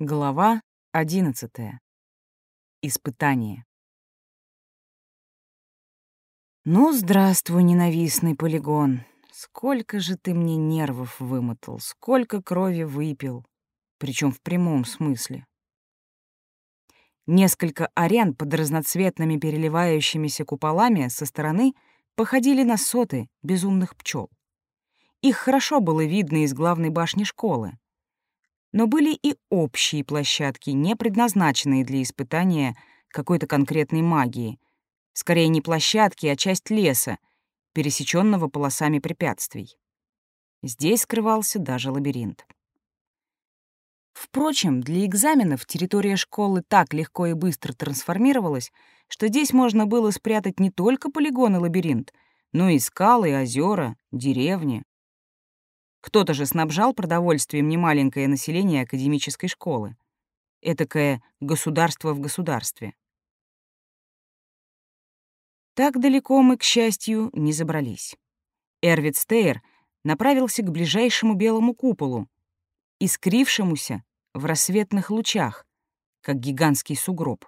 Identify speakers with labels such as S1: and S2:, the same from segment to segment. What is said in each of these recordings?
S1: Глава одиннадцатая. Испытание. Ну, здравствуй, ненавистный полигон. Сколько же ты мне нервов вымотал, сколько крови выпил, причем в прямом смысле. Несколько арен под разноцветными переливающимися куполами со стороны походили на соты безумных пчел. Их хорошо было видно из главной башни школы. Но были и общие площадки, не предназначенные для испытания какой-то конкретной магии. Скорее не площадки, а часть леса, пересеченного полосами препятствий. Здесь скрывался даже лабиринт. Впрочем, для экзаменов территория школы так легко и быстро трансформировалась, что здесь можно было спрятать не только полигон и лабиринт, но и скалы, озера, деревни. Кто-то же снабжал продовольствием немаленькое население академической школы. Этакое государство в государстве. Так далеко мы, к счастью, не забрались. Эрвид Стейр направился к ближайшему белому куполу, искрившемуся в рассветных лучах, как гигантский сугроб.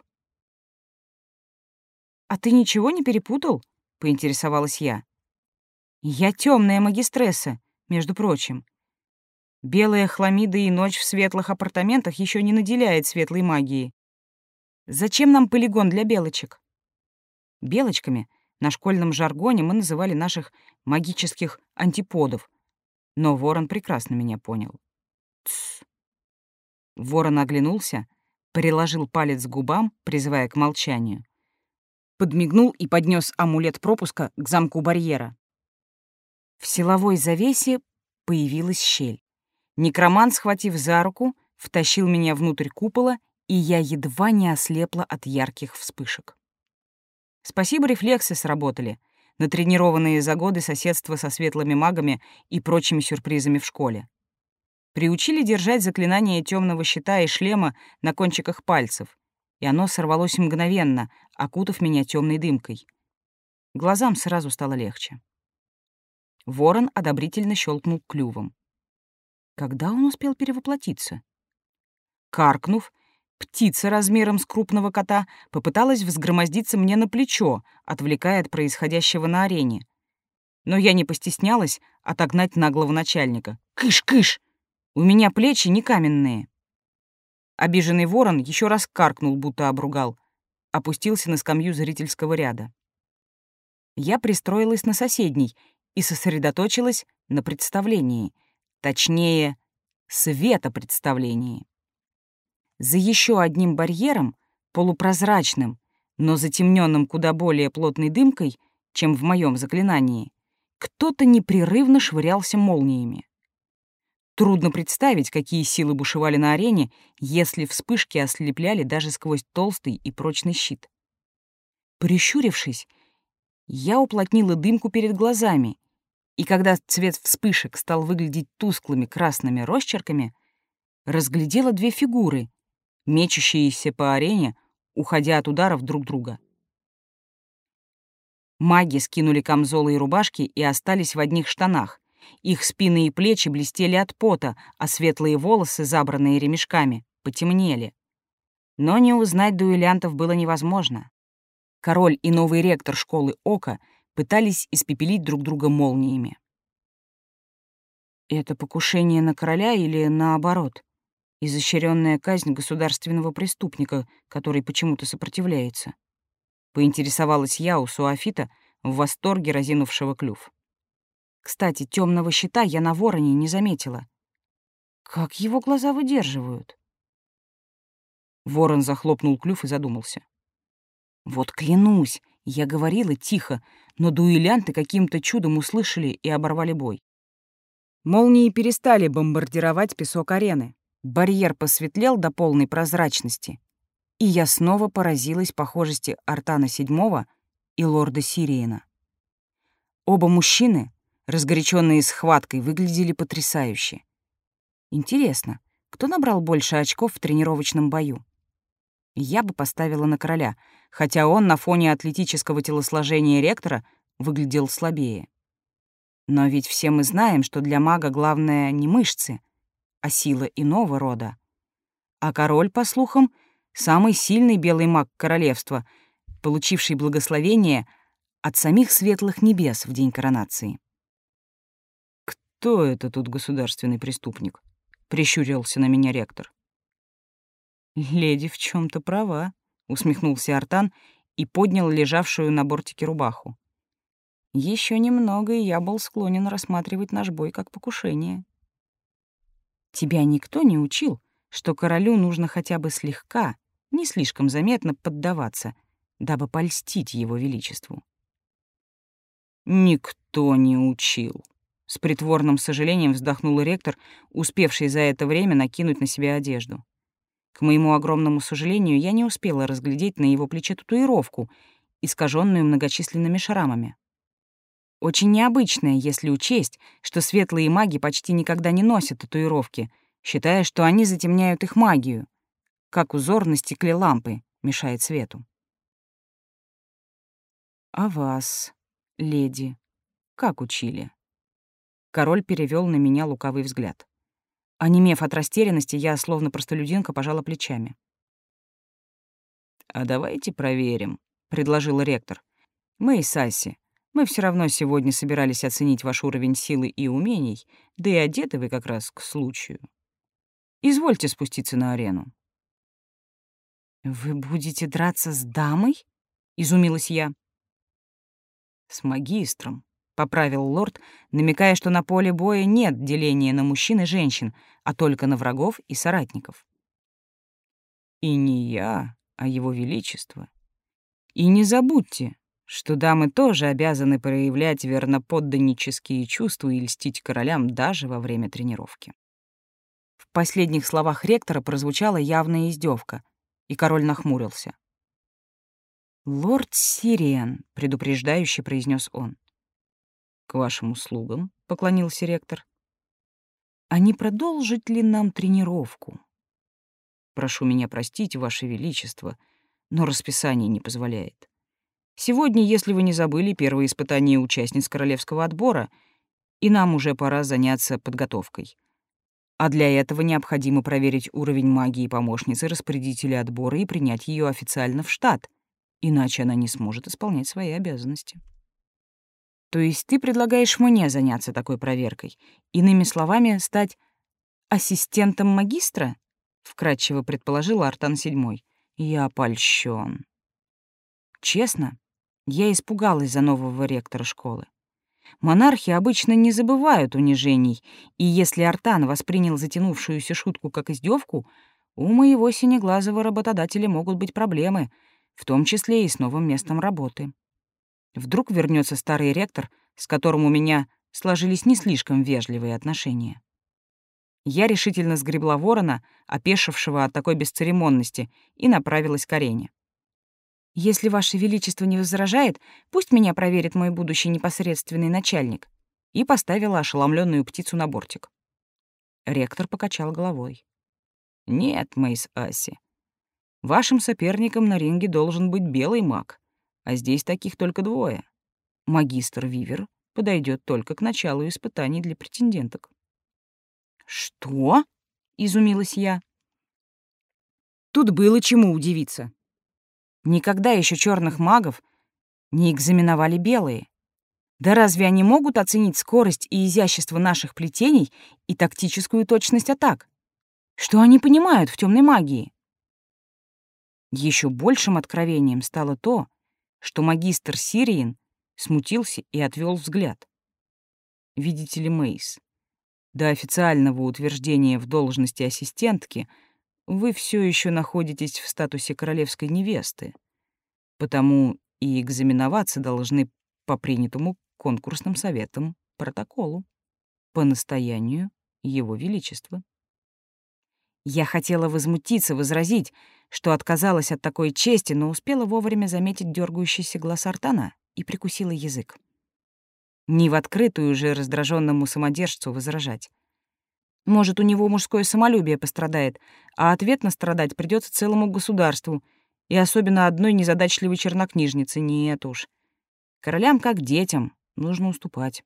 S1: «А ты ничего не перепутал?» — поинтересовалась я. «Я темная магистресса, между прочим. Белая хламида и ночь в светлых апартаментах еще не наделяет светлой магией. Зачем нам полигон для белочек?» Белочками на школьном жаргоне мы называли наших магических антиподов, но ворон прекрасно меня понял. Тсс. Ворон оглянулся, приложил палец к губам, призывая к молчанию. Подмигнул и поднес амулет пропуска к замку барьера. В силовой завесе появилась щель. Некромант, схватив за руку, втащил меня внутрь купола, и я едва не ослепла от ярких вспышек. Спасибо, рефлексы сработали, натренированные за годы соседства со светлыми магами и прочими сюрпризами в школе. Приучили держать заклинание темного щита и шлема на кончиках пальцев, и оно сорвалось мгновенно, окутав меня темной дымкой. Глазам сразу стало легче. Ворон одобрительно щелкнул клювом. Когда он успел перевоплотиться? Каркнув, птица размером с крупного кота попыталась взгромоздиться мне на плечо, отвлекая от происходящего на арене. Но я не постеснялась отогнать наглого начальника. «Кыш-кыш!» У меня плечи не каменные. Обиженный ворон еще раз каркнул, будто обругал, опустился на скамью зрительского ряда. Я пристроилась на соседней и сосредоточилась на представлении, точнее, светопредставлении. За еще одним барьером, полупрозрачным, но затемненным куда более плотной дымкой, чем в моем заклинании, кто-то непрерывно швырялся молниями. Трудно представить, какие силы бушевали на арене, если вспышки ослепляли даже сквозь толстый и прочный щит. Прищурившись, я уплотнила дымку перед глазами, и когда цвет вспышек стал выглядеть тусклыми красными росчерками, разглядела две фигуры, мечущиеся по арене, уходя от ударов друг друга. Маги скинули камзолы и рубашки и остались в одних штанах, их спины и плечи блестели от пота, а светлые волосы, забранные ремешками, потемнели. Но не узнать дуэлянтов было невозможно. Король и новый ректор школы Ока пытались испепелить друг друга молниями. Это покушение на короля или наоборот? Изощренная казнь государственного преступника, который почему-то сопротивляется. Поинтересовалась я у Суафита в восторге разинувшего клюв. Кстати, темного щита я на вороне не заметила. Как его глаза выдерживают? Ворон захлопнул клюв и задумался. Вот клянусь, я говорила тихо, но дуэлянты каким-то чудом услышали и оборвали бой. Молнии перестали бомбардировать песок арены. Барьер посветлел до полной прозрачности, и я снова поразилась похожести Артана VII и лорда Сириена. Оба мужчины разгоряченные схваткой, выглядели потрясающе. Интересно, кто набрал больше очков в тренировочном бою? Я бы поставила на короля, хотя он на фоне атлетического телосложения ректора выглядел слабее. Но ведь все мы знаем, что для мага главное не мышцы, а сила иного рода. А король, по слухам, самый сильный белый маг королевства, получивший благословение от самих светлых небес в день коронации. «Кто это тут государственный преступник?» — прищурился на меня ректор. «Леди в чем то права», — усмехнулся Артан и поднял лежавшую на бортике рубаху. Еще немного, и я был склонен рассматривать наш бой как покушение. Тебя никто не учил, что королю нужно хотя бы слегка, не слишком заметно поддаваться, дабы польстить его величеству. Никто не учил. С притворным сожалением вздохнул ректор, успевший за это время накинуть на себя одежду. К моему огромному сожалению, я не успела разглядеть на его плече татуировку, искаженную многочисленными шрамами. Очень необычное, если учесть, что светлые маги почти никогда не носят татуировки, считая, что они затемняют их магию, как узор на стекле лампы мешает свету. «А вас, леди, как учили?» Король перевел на меня лукавый взгляд. Онемев от растерянности, я, словно простолюдинка, пожала плечами. «А давайте проверим», — предложил ректор. «Мы и Саси. Мы все равно сегодня собирались оценить ваш уровень силы и умений, да и одеты вы как раз к случаю. Извольте спуститься на арену». «Вы будете драться с дамой?» — изумилась я. «С магистром», — поправил лорд, намекая, что на поле боя нет деления на мужчин и женщин, а только на врагов и соратников. «И не я, а его величество. И не забудьте, что дамы тоже обязаны проявлять верноподданнические чувства и льстить королям даже во время тренировки». В последних словах ректора прозвучала явная издевка, и король нахмурился. «Лорд Сириан», — предупреждающе произнес он. «К вашим услугам», — поклонился ректор. «А не продолжить ли нам тренировку?» «Прошу меня простить, Ваше Величество, но расписание не позволяет. Сегодня, если вы не забыли, первое испытание участниц королевского отбора, и нам уже пора заняться подготовкой. А для этого необходимо проверить уровень магии помощницы распорядителя отбора и принять ее официально в штат, иначе она не сможет исполнять свои обязанности. То есть ты предлагаешь мне заняться такой проверкой? Иными словами, стать ассистентом магистра? Вкратчиво предположил Артан седьмой. Я польщен. Честно, я испугалась за нового ректора школы. Монархи обычно не забывают унижений, и если Артан воспринял затянувшуюся шутку как издевку, у моего синеглазого работодателя могут быть проблемы, в том числе и с новым местом работы. Вдруг вернется старый ректор, с которым у меня сложились не слишком вежливые отношения. Я решительно сгребла ворона, опешившего от такой бесцеремонности, и направилась к арене. Если Ваше Величество не возражает, пусть меня проверит мой будущий непосредственный начальник. И поставила ошеломленную птицу на бортик. Ректор покачал головой. Нет, Мейс Аси. Вашим соперником на ринге должен быть белый маг, а здесь таких только двое. Магистр Вивер подойдет только к началу испытаний для претенденток. Что? изумилась я. Тут было чему удивиться. Никогда еще черных магов не экзаменовали белые. Да разве они могут оценить скорость и изящество наших плетений и тактическую точность атак? Что они понимают в темной магии? Еще большим откровением стало то, что магистр Сириен смутился и отвел взгляд. Видите ли, Мейс, до официального утверждения в должности ассистентки — вы все еще находитесь в статусе королевской невесты, потому и экзаменоваться должны по принятому конкурсным советам протоколу, по настоянию Его Величества. Я хотела возмутиться, возразить, что отказалась от такой чести, но успела вовремя заметить дергающийся глаз Артана и прикусила язык. Не в открытую же раздраженному самодержцу возражать. Может, у него мужское самолюбие пострадает, а ответно страдать придется целому государству, и особенно одной незадачливой чернокнижнице. Нет уж. Королям, как детям, нужно уступать.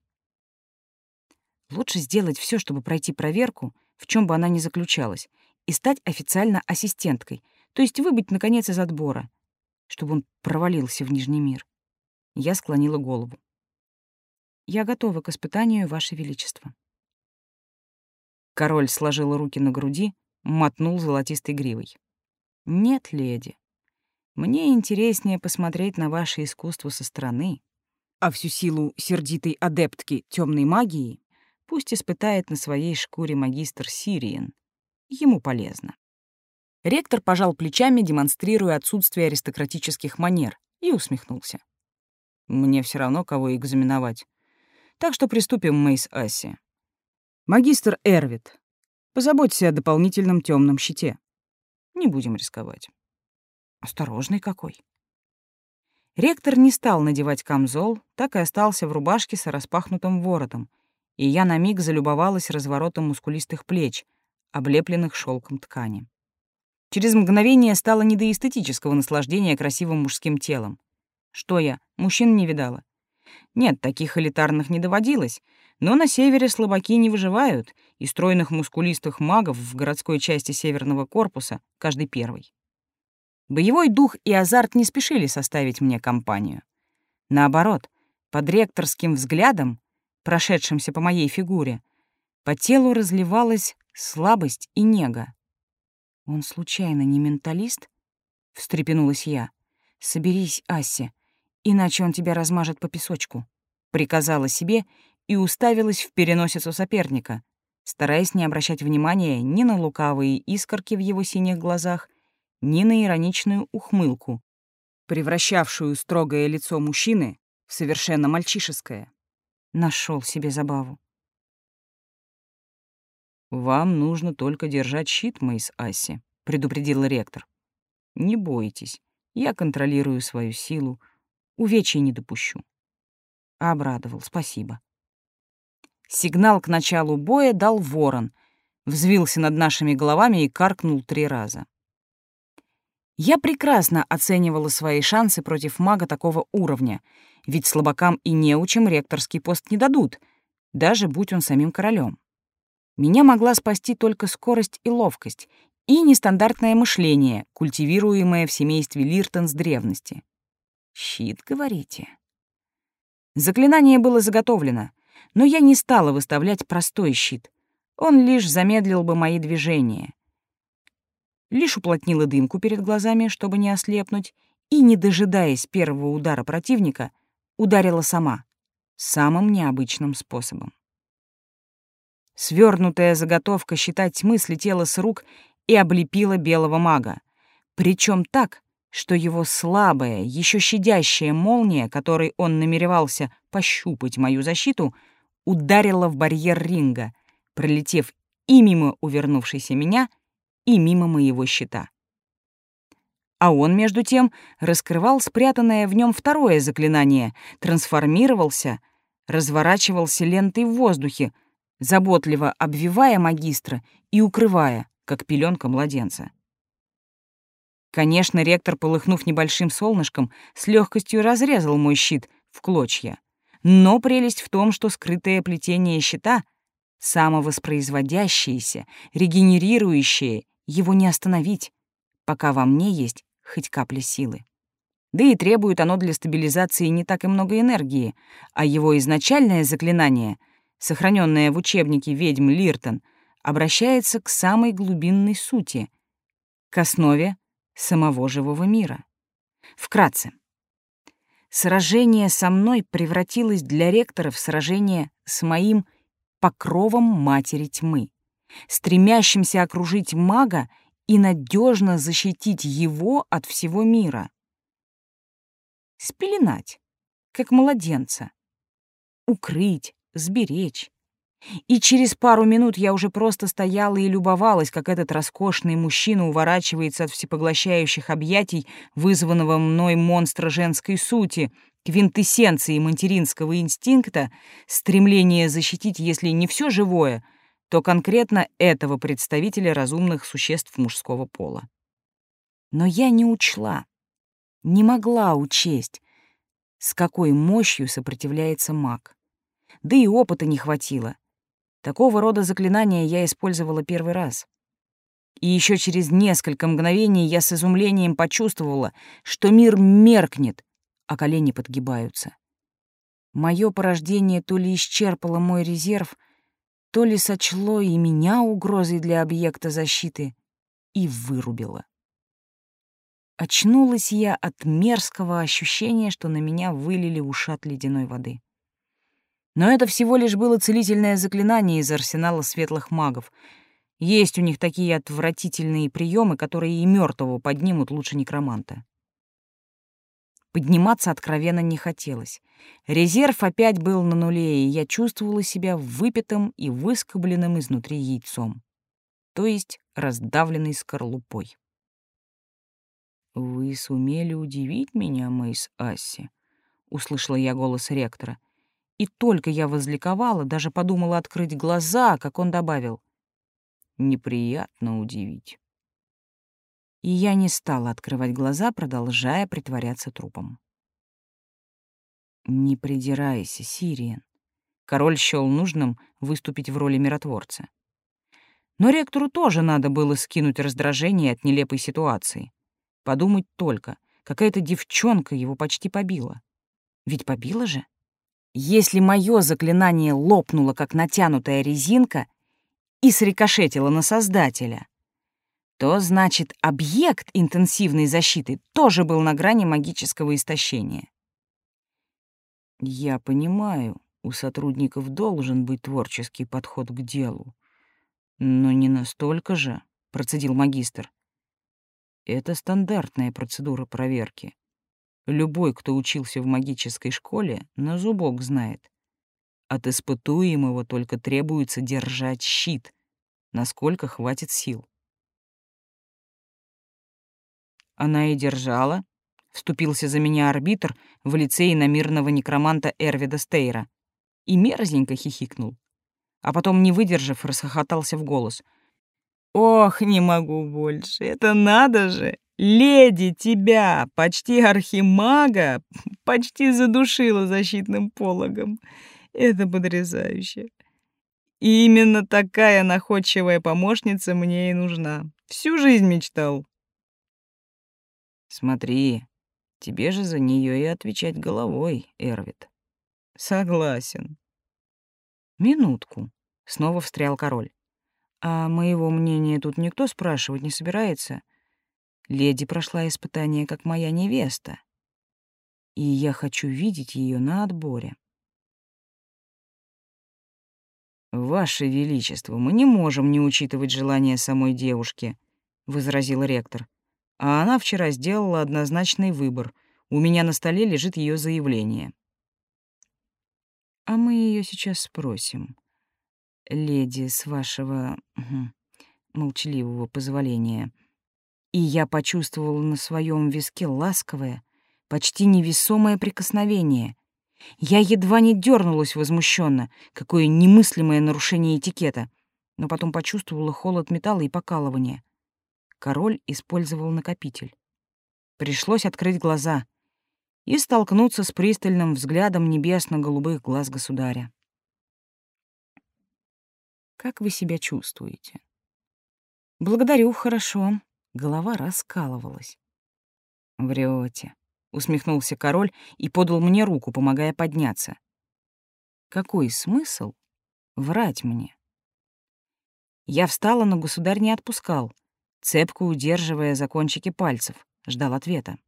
S1: Лучше сделать все, чтобы пройти проверку, в чем бы она ни заключалась, и стать официально ассистенткой, то есть выбыть, наконец, из отбора, чтобы он провалился в Нижний мир. Я склонила голову. «Я готова к испытанию, Ваше Величество». Король сложил руки на груди, мотнул золотистой гривой. «Нет, леди, мне интереснее посмотреть на ваше искусство со стороны, а всю силу сердитой адептки темной магии пусть испытает на своей шкуре магистр Сириен. Ему полезно». Ректор пожал плечами, демонстрируя отсутствие аристократических манер, и усмехнулся. «Мне все равно, кого экзаменовать. Так что приступим, Мейс Асси. Магистр Эрвит, позаботься о дополнительном темном щите. Не будем рисковать». Осторожный какой. Ректор не стал надевать камзол, так и остался в рубашке с распахнутым воротом, и я на миг залюбовалась разворотом мускулистых плеч, облепленных шелком ткани. Через мгновение стало не до эстетического наслаждения красивым мужским телом. Что я, мужчин не видала? Нет, таких элитарных не доводилось, но на севере слабаки не выживают, и стройных мускулистых магов в городской части северного корпуса каждый первый. Боевой дух и азарт не спешили составить мне компанию. Наоборот, под ректорским взглядом, прошедшимся по моей фигуре, по телу разливалась слабость и нега. «Он случайно не менталист?» — встрепенулась я. «Соберись, Ася, иначе он тебя размажет по песочку», — приказала себе и уставилась в переносицу соперника, стараясь не обращать внимания ни на лукавые искорки в его синих глазах, ни на ироничную ухмылку, превращавшую строгое лицо мужчины в совершенно мальчишеское. Нашел себе забаву. «Вам нужно только держать щит, Мэйс Асси», — предупредил ректор. «Не бойтесь, я контролирую свою силу, увечий не допущу». Обрадовал, спасибо. Сигнал к началу боя дал ворон, взвился над нашими головами и каркнул три раза. Я прекрасно оценивала свои шансы против мага такого уровня, ведь слабакам и неучим ректорский пост не дадут, даже будь он самим королем. Меня могла спасти только скорость и ловкость, и нестандартное мышление, культивируемое в семействе Лиртон с древности. «Щит, говорите?» Заклинание было заготовлено, но я не стала выставлять простой щит. Он лишь замедлил бы мои движения. Лишь уплотнила дымку перед глазами, чтобы не ослепнуть, и, не дожидаясь первого удара противника, ударила сама, самым необычным способом. Свернутая заготовка считать тьмы слетела с рук и облепила белого мага. Причем так, что его слабая, еще щадящая молния, которой он намеревался пощупать мою защиту, ударила в барьер ринга, пролетев и мимо увернувшейся меня, и мимо моего щита. А он, между тем, раскрывал спрятанное в нем второе заклинание, трансформировался, разворачивался лентой в воздухе, заботливо обвивая магистра и укрывая, как пеленка младенца. Конечно, ректор, полыхнув небольшим солнышком, с легкостью разрезал мой щит в клочья. Но прелесть в том, что скрытое плетение щита, самовоспроизводящееся, регенерирующее, его не остановить, пока во мне есть хоть капля силы. Да и требует оно для стабилизации не так и много энергии, а его изначальное заклинание — сохраненная в учебнике ведьм Лиртон, обращается к самой глубинной сути, к основе самого живого мира. Вкратце. Сражение со мной превратилось для ректора в сражение с моим покровом матери тьмы, стремящимся окружить мага и надежно защитить его от всего мира. Спеленать, как младенца. Укрыть, сберечь. И через пару минут я уже просто стояла и любовалась, как этот роскошный мужчина уворачивается от всепоглощающих объятий, вызванного мной монстра женской сути, квинтэссенции материнского инстинкта, стремление защитить, если не все живое, то конкретно этого представителя разумных существ мужского пола. Но я не учла, не могла учесть, с какой мощью сопротивляется маг да и опыта не хватило. Такого рода заклинания я использовала первый раз. И еще через несколько мгновений я с изумлением почувствовала, что мир меркнет, а колени подгибаются. Мое порождение то ли исчерпало мой резерв, то ли сочло и меня угрозой для объекта защиты и вырубило. Очнулась я от мерзкого ощущения, что на меня вылили ушат ледяной воды. Но это всего лишь было целительное заклинание из арсенала светлых магов. Есть у них такие отвратительные приемы, которые и мертвого поднимут лучше некроманта. Подниматься откровенно не хотелось. Резерв опять был на нуле, и я чувствовала себя выпитым и выскобленным изнутри яйцом, то есть раздавленной скорлупой. «Вы сумели удивить меня, Мэйс Асси», — услышала я голос ректора, и только я возликовала, даже подумала открыть глаза, как он добавил. «Неприятно удивить». И я не стала открывать глаза, продолжая притворяться трупом. «Не придирайся, Сириен». Король счёл нужным выступить в роли миротворца. Но ректору тоже надо было скинуть раздражение от нелепой ситуации. Подумать только, какая-то девчонка его почти побила. Ведь побила же? Если мое заклинание лопнуло, как натянутая резинка, и срикошетило на Создателя, то значит объект интенсивной защиты тоже был на грани магического истощения. Я понимаю, у сотрудников должен быть творческий подход к делу. Но не настолько же, процедил магистр. Это стандартная процедура проверки. Любой, кто учился в магической школе, на зубок знает. От испытуемого только требуется держать щит, насколько хватит сил. Она и держала, вступился за меня арбитр в лице иномирного некроманта Эрвида Стейра и мерзненько хихикнул. А потом, не выдержав, расхохотался в голос. «Ох, не могу больше, это надо же! Леди тебя, почти архимага, почти задушила защитным пологом. Это потрясающе. И именно такая находчивая помощница мне и нужна. Всю жизнь мечтал. Смотри, тебе же за нее и отвечать головой, Эрвит. Согласен. Минутку. Снова встрял король. А моего мнения тут никто спрашивать не собирается. — Леди прошла испытание как моя невеста, и я хочу видеть ее на отборе. «Ваше Величество, мы не можем не учитывать желания самой девушки», — возразил ректор. «А она вчера сделала однозначный выбор. У меня на столе лежит ее заявление». «А мы ее сейчас спросим. Леди, с вашего молчаливого позволения» и я почувствовала на своем виске ласковое, почти невесомое прикосновение. Я едва не дернулась возмущенно, какое немыслимое нарушение этикета, но потом почувствовала холод металла и покалывание. Король использовал накопитель. Пришлось открыть глаза и столкнуться с пристальным взглядом небесно-голубых глаз государя. «Как вы себя чувствуете?» «Благодарю, хорошо», Голова раскалывалась. Врете, усмехнулся король и подал мне руку, помогая подняться. Какой смысл врать мне? Я встала, но государь не отпускал, цепко удерживая за кончики пальцев, ждал ответа.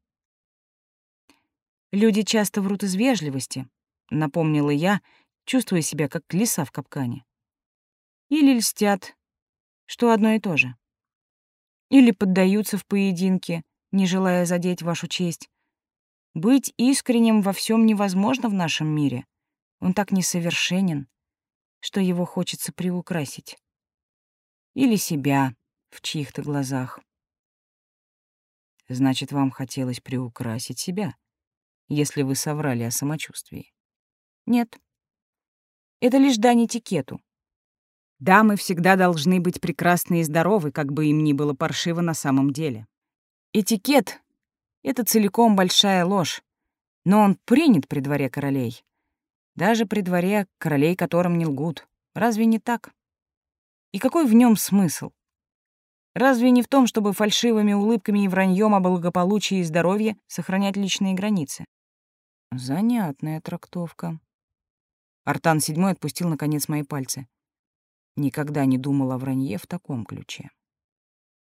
S1: Люди часто врут из вежливости, напомнила я, чувствуя себя как лиса в капкане. Или льстят, что одно и то же или поддаются в поединке, не желая задеть вашу честь. Быть искренним во всем невозможно в нашем мире. Он так несовершенен, что его хочется приукрасить. Или себя в чьих-то глазах. Значит, вам хотелось приукрасить себя, если вы соврали о самочувствии. Нет. Это лишь дань этикету. Дамы всегда должны быть прекрасны и здоровы, как бы им ни было паршиво на самом деле. Этикет — это целиком большая ложь, но он принят при дворе королей. Даже при дворе королей, которым не лгут. Разве не так? И какой в нем смысл? Разве не в том, чтобы фальшивыми улыбками и враньем о благополучии и здоровье сохранять личные границы? Занятная трактовка. Артан седьмой отпустил, наконец, мои пальцы. Никогда не думал о вранье в таком ключе.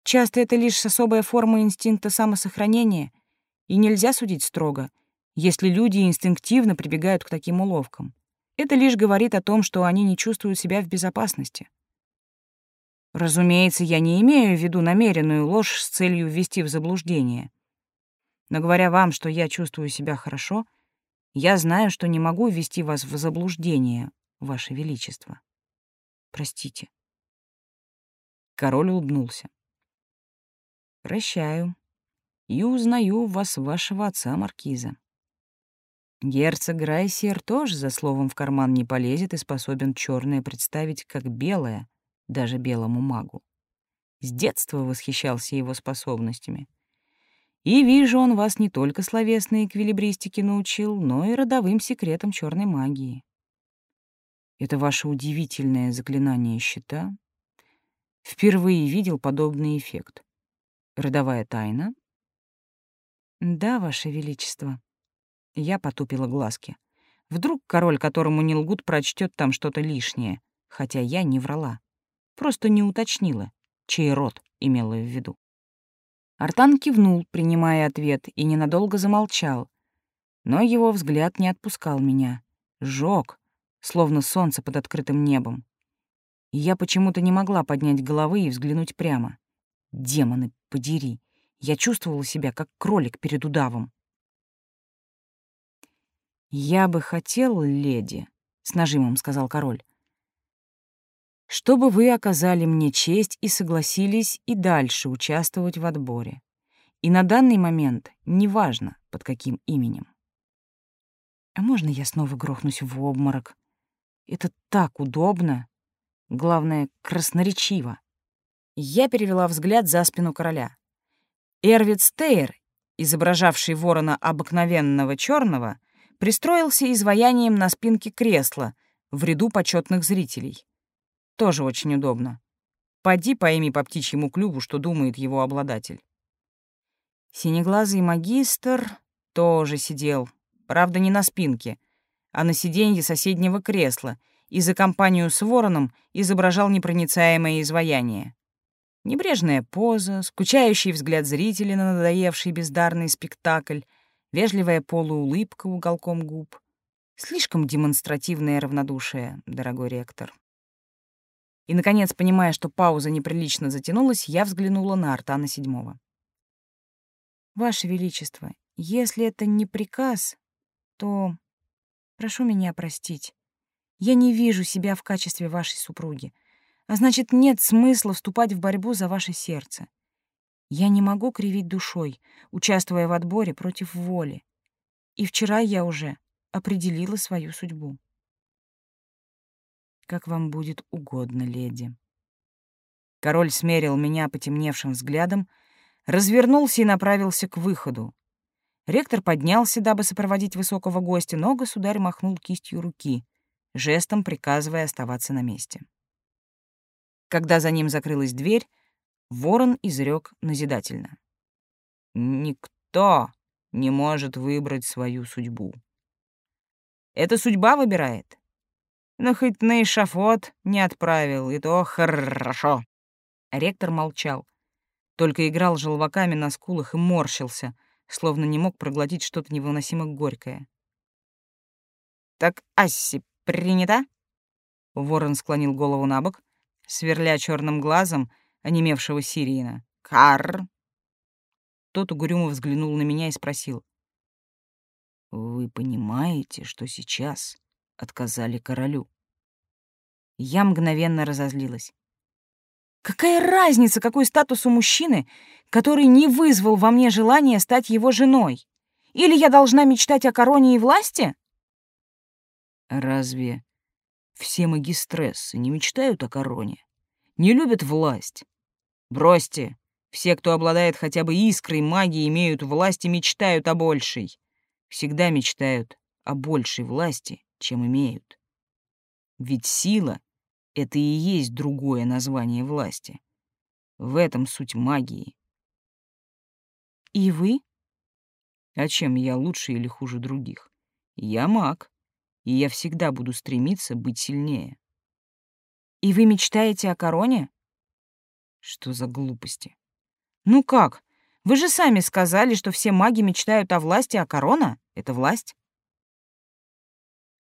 S1: Часто это лишь особая форма инстинкта самосохранения, и нельзя судить строго, если люди инстинктивно прибегают к таким уловкам. Это лишь говорит о том, что они не чувствуют себя в безопасности. Разумеется, я не имею в виду намеренную ложь с целью ввести в заблуждение. Но говоря вам, что я чувствую себя хорошо — я знаю, что не могу ввести вас в заблуждение, Ваше Величество. Простите. Король улыбнулся. Прощаю. И узнаю вас вашего отца Маркиза. Герцог Грайсер тоже за словом в карман не полезет и способен черное представить как белое, даже белому магу. С детства восхищался его способностями — и вижу, он вас не только словесной эквилибристике научил, но и родовым секретам черной магии. Это ваше удивительное заклинание щита. Впервые видел подобный эффект. Родовая тайна? Да, ваше величество. Я потупила глазки. Вдруг король, которому не лгут, прочтет там что-то лишнее, хотя я не врала. Просто не уточнила, чей род имела в виду. Артан кивнул, принимая ответ, и ненадолго замолчал. Но его взгляд не отпускал меня. Жёг, словно солнце под открытым небом. И я почему-то не могла поднять головы и взглянуть прямо. Демоны, подери. Я чувствовала себя, как кролик перед удавом. «Я бы хотел, леди», — с нажимом сказал король, чтобы вы оказали мне честь и согласились и дальше участвовать в отборе. И на данный момент неважно, под каким именем. А можно я снова грохнусь в обморок? Это так удобно. Главное, красноречиво. Я перевела взгляд за спину короля. Эрвид Стейр, изображавший ворона обыкновенного черного, пристроился изваянием на спинке кресла в ряду почетных зрителей. Тоже очень удобно. Поди пойми по птичьему клюву, что думает его обладатель. Синеглазый магистр тоже сидел, правда, не на спинке, а на сиденье соседнего кресла, и за компанию с вороном изображал непроницаемое изваяние. Небрежная поза, скучающий взгляд зрителя на надоевший бездарный спектакль, вежливая полуулыбка уголком губ. Слишком демонстративное равнодушие, дорогой ректор. И, наконец, понимая, что пауза неприлично затянулась, я взглянула на Артана Седьмого. «Ваше Величество, если это не приказ, то прошу меня простить. Я не вижу себя в качестве вашей супруги, а значит, нет смысла вступать в борьбу за ваше сердце. Я не могу кривить душой, участвуя в отборе против воли. И вчера я уже определила свою судьбу. Как вам будет угодно, леди. Король смерил меня потемневшим взглядом, развернулся и направился к выходу. Ректор поднялся, дабы сопроводить высокого гостя, но государь махнул кистью руки, жестом приказывая оставаться на месте. Когда за ним закрылась дверь, ворон изрек назидательно. «Никто не может выбрать свою судьбу. Это судьба выбирает. Но хоть на эшафот не отправил, и то хорошо. Ректор молчал. Только играл желваками на скулах и морщился, словно не мог проглотить что-то невыносимо горькое. «Так Асси принята?» Ворон склонил голову на бок, сверля черным глазом онемевшего Сириена. «Кар!» Тот угрюмо взглянул на меня и спросил. «Вы понимаете, что сейчас отказали королю. Я мгновенно разозлилась. Какая разница, какой статус у мужчины, который не вызвал во мне желание стать его женой? Или я должна мечтать о короне и власти? Разве все магистрессы не мечтают о короне? Не любят власть? Бросьте. Все, кто обладает хотя бы искрой магии, имеют власть и мечтают о большей. Всегда мечтают о большей власти, чем имеют. Ведь сила — это и есть другое название власти. В этом суть магии.
S2: И вы?
S1: А чем я лучше или хуже других? Я маг, и я всегда буду стремиться быть сильнее.
S2: И вы мечтаете о короне?
S1: Что за глупости?
S2: Ну как? Вы же сами сказали, что все маги мечтают о власти, а корона — это власть.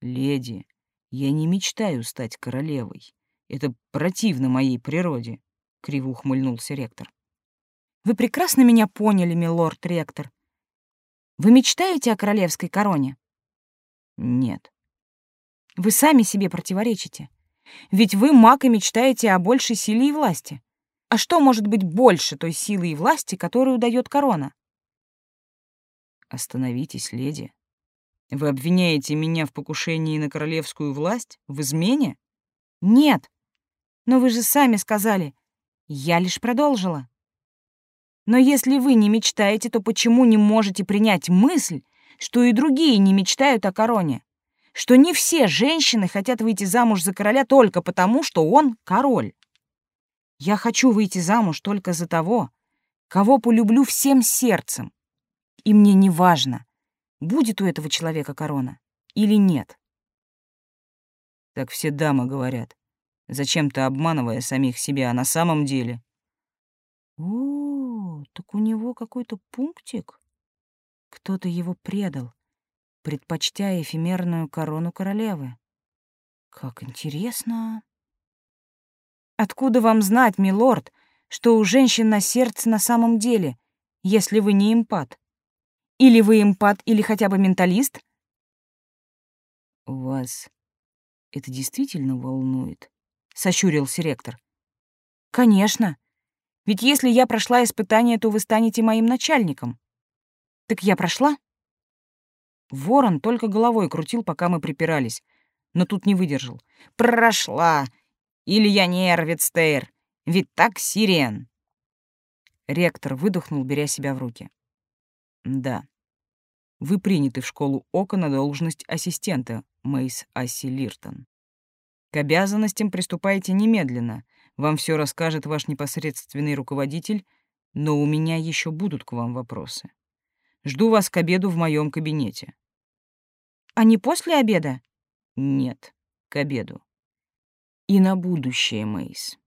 S1: Леди, я не мечтаю стать королевой. Это противно моей природе, — криво ухмыльнулся ректор.
S2: Вы прекрасно меня поняли, милорд ректор. Вы мечтаете о королевской короне?
S1: Нет.
S2: Вы сами себе противоречите. Ведь вы, маг, и мечтаете о большей силе и власти. А что может быть больше той силы и власти, которую дает корона?
S1: Остановитесь, леди. Вы обвиняете меня в покушении на королевскую власть? В измене?
S2: Нет. Но вы же сами сказали. Я лишь продолжила. Но если вы не мечтаете, то почему не можете принять мысль, что и другие не мечтают о короне? Что не все женщины хотят выйти замуж за короля только потому, что он король? Я хочу выйти замуж только за того, кого полюблю всем сердцем. И мне не важно, будет у этого человека корона или нет.
S1: Так все дамы говорят, зачем-то обманывая самих себя, а на самом деле...
S2: О, так у него какой-то пунктик. Кто-то его предал, предпочтя эфемерную корону королевы. Как интересно. Откуда вам знать, милорд, что у женщин на сердце на самом деле, если вы не импат? Или вы импат, или хотя бы менталист?
S1: Вас это действительно волнует? Сощурился ректор.
S2: Конечно. Ведь если я прошла испытание, то вы станете моим начальником. Так я прошла? Ворон только головой крутил, пока мы припирались, но тут не выдержал. Прошла! Или я не Эрвидстейр, ведь так сирен. Ректор выдохнул, беря себя в руки.
S1: Да. Вы приняты в школу Ока на должность ассистента, Мейс Асси Лиртон. К обязанностям приступайте немедленно. Вам все расскажет ваш непосредственный руководитель, но у меня еще будут к вам вопросы. Жду вас к обеду в моем кабинете.
S2: А не после обеда?
S1: Нет, к обеду и на будущее, Мейс.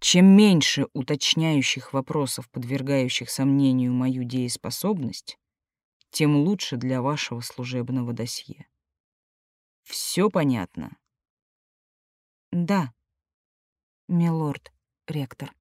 S1: Чем меньше уточняющих вопросов, подвергающих сомнению мою дееспособность, тем лучше для вашего служебного досье. Все понятно?
S2: Да, милорд ректор.